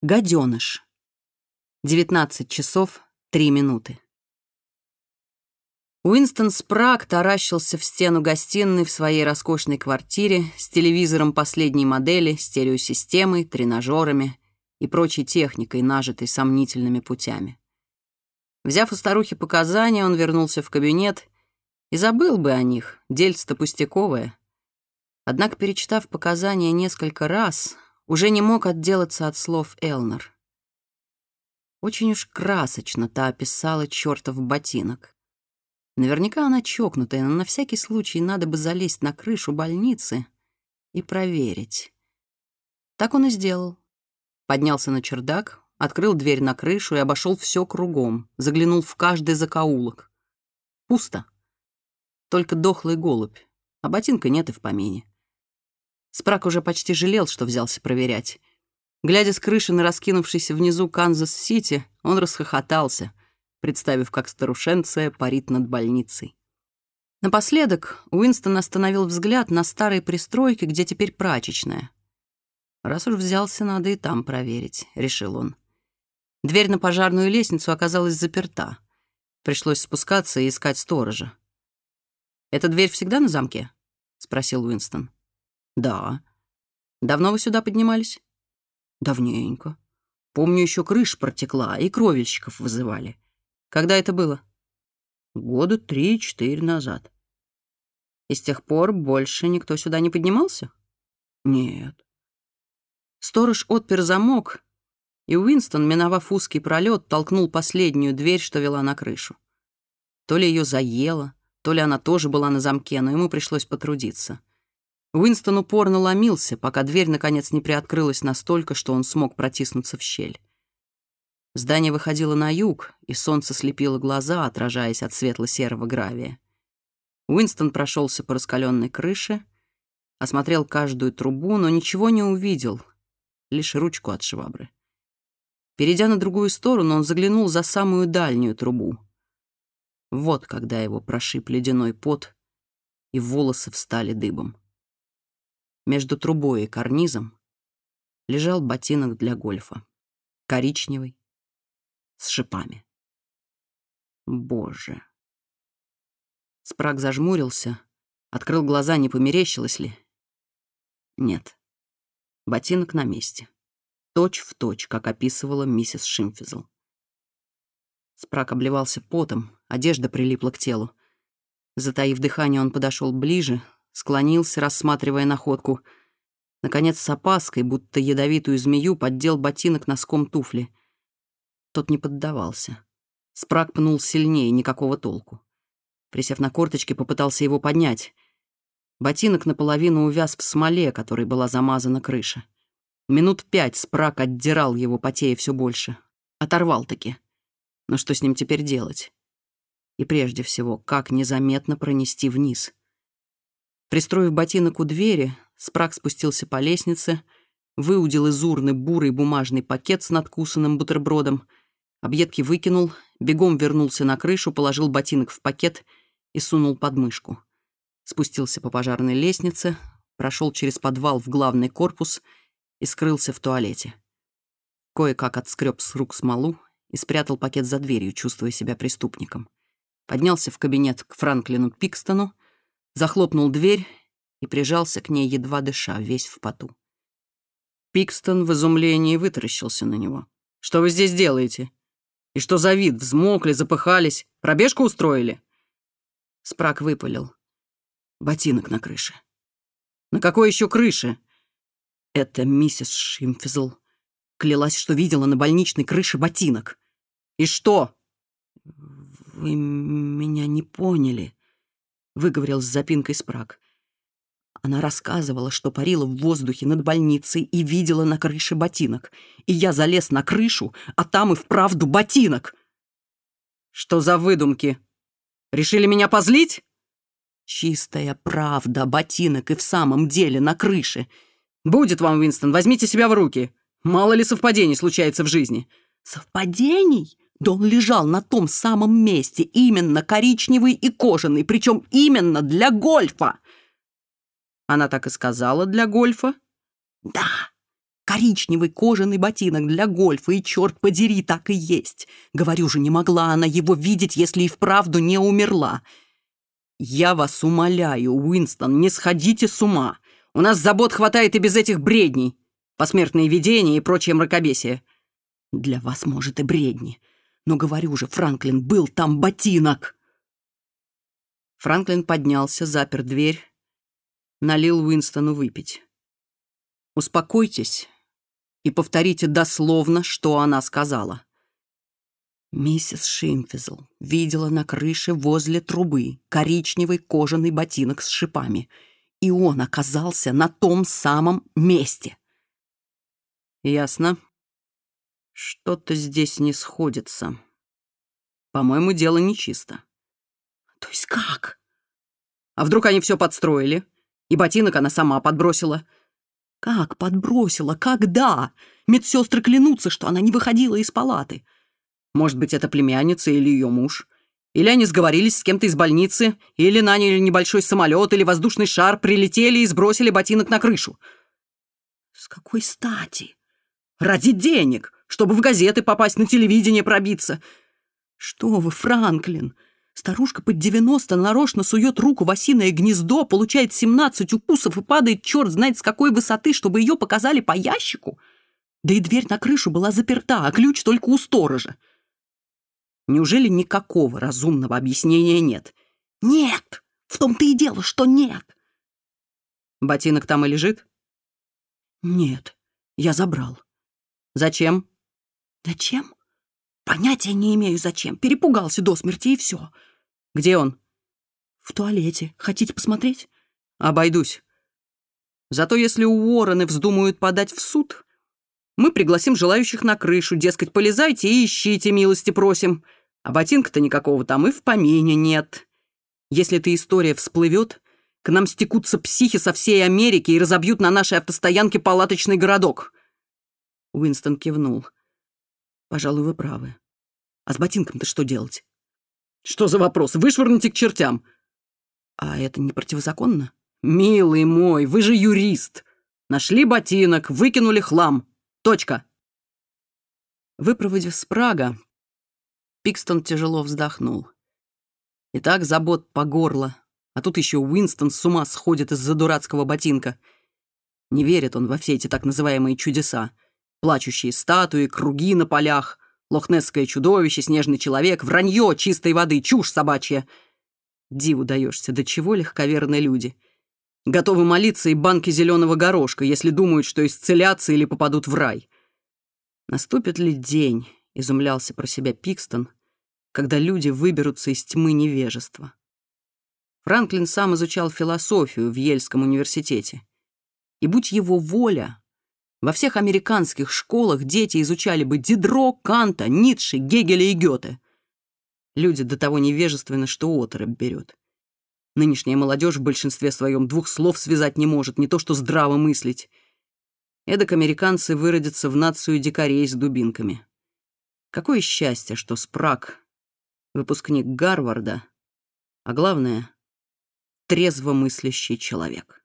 Гаденыш. 19 часов 3 минуты. Уинстон Спраг таращился в стену гостиной в своей роскошной квартире с телевизором последней модели, стереосистемой, тренажерами и прочей техникой, нажитой сомнительными путями. Взяв у старухи показания, он вернулся в кабинет и забыл бы о них, дельце-то пустяковое. Однако, перечитав показания несколько раз, уже не мог отделаться от слов Элнер. Очень уж красочно та описала чертов ботинок. Наверняка она чокнутая, но на всякий случай надо бы залезть на крышу больницы и проверить. Так он и сделал. Поднялся на чердак, открыл дверь на крышу и обошел все кругом, заглянул в каждый закоулок. Пусто. Только дохлый голубь, а ботинка нет и в помине. Спрак уже почти жалел, что взялся проверять. Глядя с крыши на раскинувшийся внизу Канзас-Сити, он расхохотался, представив, как старушенция парит над больницей. Напоследок Уинстон остановил взгляд на старые пристройки, где теперь прачечная. «Раз уж взялся, надо и там проверить», — решил он. Дверь на пожарную лестницу оказалась заперта. Пришлось спускаться и искать сторожа. «Эта дверь всегда на замке?» — спросил Уинстон. «Да». «Давно вы сюда поднимались?» «Давненько. Помню, еще крыша протекла, и кровельщиков вызывали. Когда это было?» «Года три-четыре назад». «И с тех пор больше никто сюда не поднимался?» «Нет». Сторож отпер замок, и Уинстон, миновав узкий пролет, толкнул последнюю дверь, что вела на крышу. То ли ее заело, то ли она тоже была на замке, но ему пришлось потрудиться. Уинстон упорно ломился, пока дверь наконец не приоткрылась настолько, что он смог протиснуться в щель. Здание выходило на юг, и солнце слепило глаза, отражаясь от светло-серого гравия. Уинстон прошелся по раскаленной крыше, осмотрел каждую трубу, но ничего не увидел, лишь ручку от швабры. Перейдя на другую сторону, он заглянул за самую дальнюю трубу. Вот когда его прошиб ледяной пот, и волосы встали дыбом. между трубой и карнизом лежал ботинок для гольфа, коричневый, с шипами. Боже. Спраг зажмурился, открыл глаза, не померещилось ли. Нет. Ботинок на месте. Точь в точь, как описывала миссис Шимфизл. Спрак обливался потом, одежда прилипла к телу. Затаив дыхание, он подошел ближе, склонился, рассматривая находку. Наконец, с опаской, будто ядовитую змею, поддел ботинок носком туфли. Тот не поддавался. Спраг пнул сильнее, никакого толку. Присев на корточки, попытался его поднять. Ботинок наполовину увяз в смоле, которой была замазана крыша. Минут пять спрак отдирал его, потея все больше. Оторвал-таки. Но что с ним теперь делать? И прежде всего, как незаметно пронести вниз — Пристроив ботинок у двери, Спраг спустился по лестнице, выудил из урны бурый бумажный пакет с надкусанным бутербродом, объедки выкинул, бегом вернулся на крышу, положил ботинок в пакет и сунул под мышку. Спустился по пожарной лестнице, прошел через подвал в главный корпус и скрылся в туалете. Кое-как отскреб с рук смолу и спрятал пакет за дверью, чувствуя себя преступником. Поднялся в кабинет к Франклину Пикстону, захлопнул дверь и прижался к ней, едва дыша, весь в поту. Пикстон в изумлении вытаращился на него. «Что вы здесь делаете? И что за вид? Взмокли, запыхались? Пробежку устроили?» Спрак выпалил. Ботинок на крыше. «На какой еще крыше?» «Это миссис Шимфизл. Клялась, что видела на больничной крыше ботинок. И что?» «Вы меня не поняли», выговорил с запинкой спраг. Она рассказывала, что парила в воздухе над больницей и видела на крыше ботинок. И я залез на крышу, а там и вправду ботинок. Что за выдумки? Решили меня позлить? Чистая правда, ботинок и в самом деле на крыше. Будет вам, Уинстон, возьмите себя в руки. Мало ли совпадений случается в жизни. Совпадений? Да он лежал на том самом месте, именно коричневый и кожаный, причем именно для гольфа. Она так и сказала для гольфа? Да. Коричневый кожаный ботинок для гольфа, и, черт подери, так и есть. Говорю же, не могла она его видеть, если и вправду не умерла. Я вас умоляю, Уинстон, не сходите с ума. У нас забот хватает и без этих бредней. Посмертные видения и прочее мракобесие. Для вас, может, и бредни. Но говорю же, Франклин, был там ботинок. Франклин поднялся, запер дверь, налил Уинстону выпить. «Успокойтесь и повторите дословно, что она сказала». Миссис Шимфизл видела на крыше возле трубы коричневый кожаный ботинок с шипами, и он оказался на том самом месте. «Ясно. Что-то здесь не сходится. По-моему, дело нечисто». «То есть как?» «А вдруг они все подстроили?» И ботинок она сама подбросила. Как подбросила? Когда? Медсестры клянутся, что она не выходила из палаты. Может быть, это племянница или ее муж. Или они сговорились с кем-то из больницы, или наняли небольшой самолет или воздушный шар, прилетели чтобы в газеты попасть, на телевидение пробиться. Что вы, Франклин! Старушка под 90 нарочно сует руку в осиное гнездо, получает 17 укусов и падает черт знает с какой высоты, чтобы ее показали по ящику. Да и дверь на крышу была заперта, а ключ только у сторожа. Неужели никакого разумного объяснения нет? Нет! В том-то и дело, что нет! Ботинок там и лежит? Нет, я забрал. Зачем? Зачем? Понятия не имею, зачем. Перепугался до смерти, и все. Где он? В туалете. Хотите посмотреть? Обойдусь. Зато если у Уоррены вздумают подать в суд, мы пригласим желающих на крышу, дескать, полезайте и ищите, милости просим. А ботинка-то никакого там и в помине нет. Если эта история всплывет, к нам стекутся психи со всей Америки и разобьют на нашей автостоянке палаточный городок. Уинстон кивнул. Пожалуй, вы правы. А с ботинком-то что делать? Что за вопрос? Вышвырните к чертям. А это не противозаконно? Милый мой, вы же юрист. Нашли ботинок, выкинули хлам. Точка. Выпроводив с Прага, Пикстон тяжело вздохнул. Итак, забот по горло. А тут еще Уинстон с ума сходит из-за дурацкого ботинка. Не Плачущие статуи, круги на полях, лохнесское чудовище, снежный человек, вранье чистой воды, чушь собачья. Диву даешься, до чего легковерны люди. Готовы молиться и банки зеленого горошка, если думают, что исцелятся или попадут в рай. Наступит ли день, изумлялся про себя Пикстон, когда люди выберутся из тьмы невежества? Франклин сам изучал философию в Ельском университете. И будь его воля, во всех американских школах дети изучали бы Дидро, Канта, Ницше, Гегеля и Гёте. Люди до того невежественны, что оторопь берет. Нынешняя молодежь в большинстве своем двух слов связать не может, не то что здраво мыслить. Эдак американцы выродятся в нацию дикарей с дубинками. Какое счастье, что Спрак — выпускник Гарварда, а главное — трезвомыслящий человек.